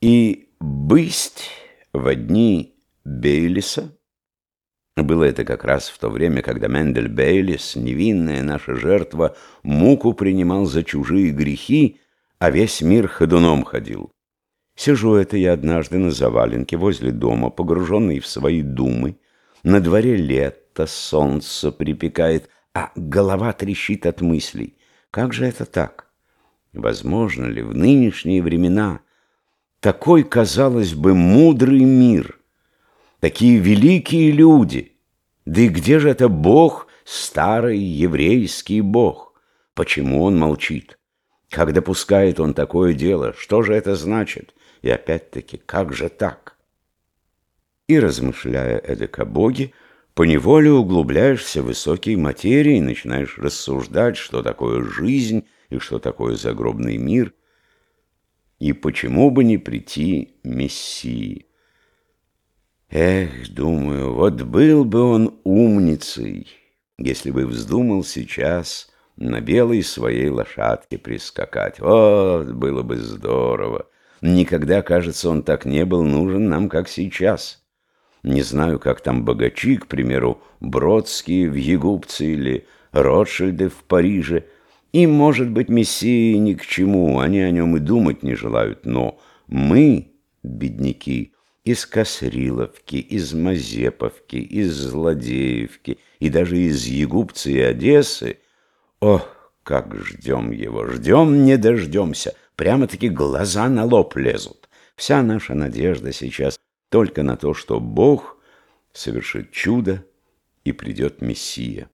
И бысть в дни Бейлиса, было это как раз в то время, когда Мендель Бейлис, невинная наша жертва, муку принимал за чужие грехи, а весь мир ходуном ходил. Сижу это я однажды на заваленке возле дома, погруженный в свои думы. На дворе лето, солнце припекает, а голова трещит от мыслей. Как же это так? Возможно ли в нынешние времена такой, казалось бы, мудрый мир, такие великие люди? Да и где же это Бог, старый еврейский Бог? Почему он молчит? Как допускает он такое дело? Что же это значит? И опять-таки, как же так? И размышляя эдак о Боге, поневоле углубляешься в высокие материи и начинаешь рассуждать, что такое жизнь и что такое загробный мир, и почему бы не прийти Мессии. Эх, думаю, вот был бы он умницей, если бы вздумал сейчас на белой своей лошадке прискакать. Вот, было бы здорово. Никогда, кажется, он так не был нужен нам, как сейчас. Не знаю, как там богачи, к примеру, Бродские в Егупце или Ротшильды в Париже. Им, может быть, Мессии ни к чему, они о нем и думать не желают. Но мы, бедняки, из Косриловки, из Мазеповки, из Злодеевки и даже из Егупца и Одессы, ох, как ждем его, ждем, не дождемся, прямо-таки глаза на лоб лезут. Вся наша надежда сейчас только на то, что Бог совершит чудо и придет Мессия.